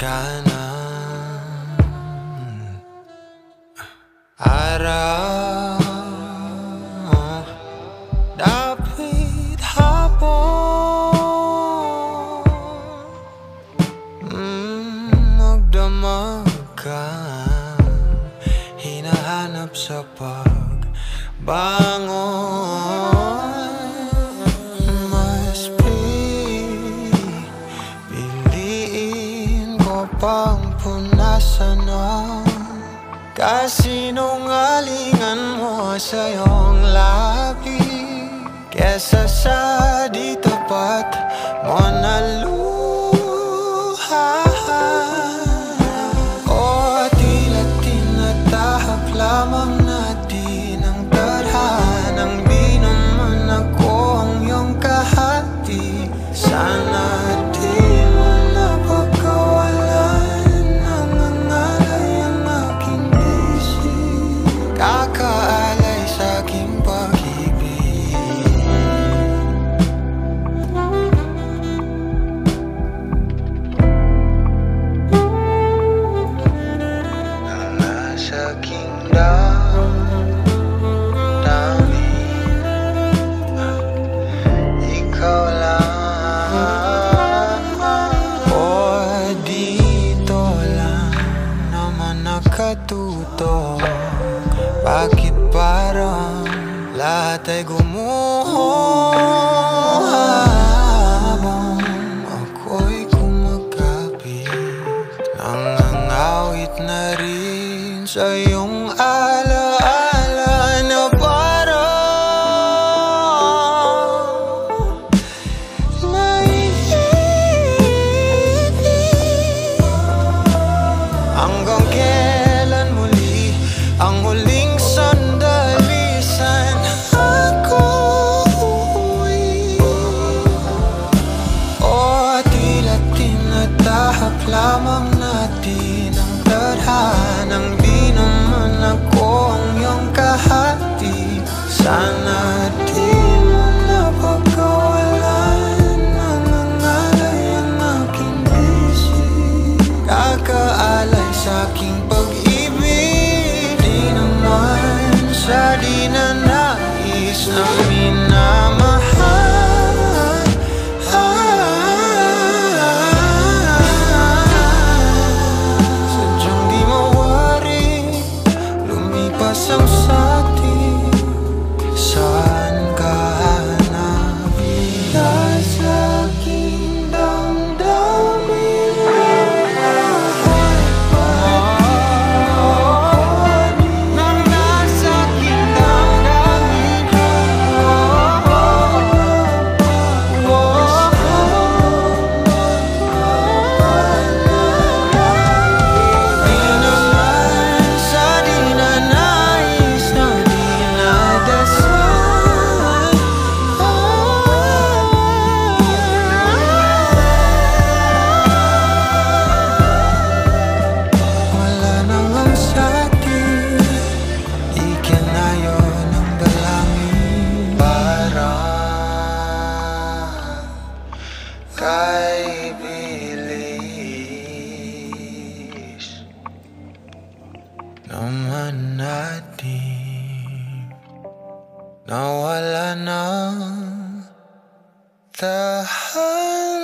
ng araw Dapit hapon. Mm, Magdamag ka Hinahanap sa pagbangon Kasinungalingan mo sa iyong labi Kesa sa isip Kakaalay sa aking pag-ibig. Ang nasa aking nakatuto Bakit parang lahat ay gumuho Habang ako'y kumakapit Nangangawit na rin sa iyong alaala na parang naiinip Hanggang kailan muli ang huling lamang natin ang tadhanang Di naman ako ang iyong kahati. Sana di mo na pagkawalan Nangangalay ang aking isip. Kakaalay sa aking pag-ibig. Di naman sa di na nais. Na minamahal so Naman natin Nawala ng tahan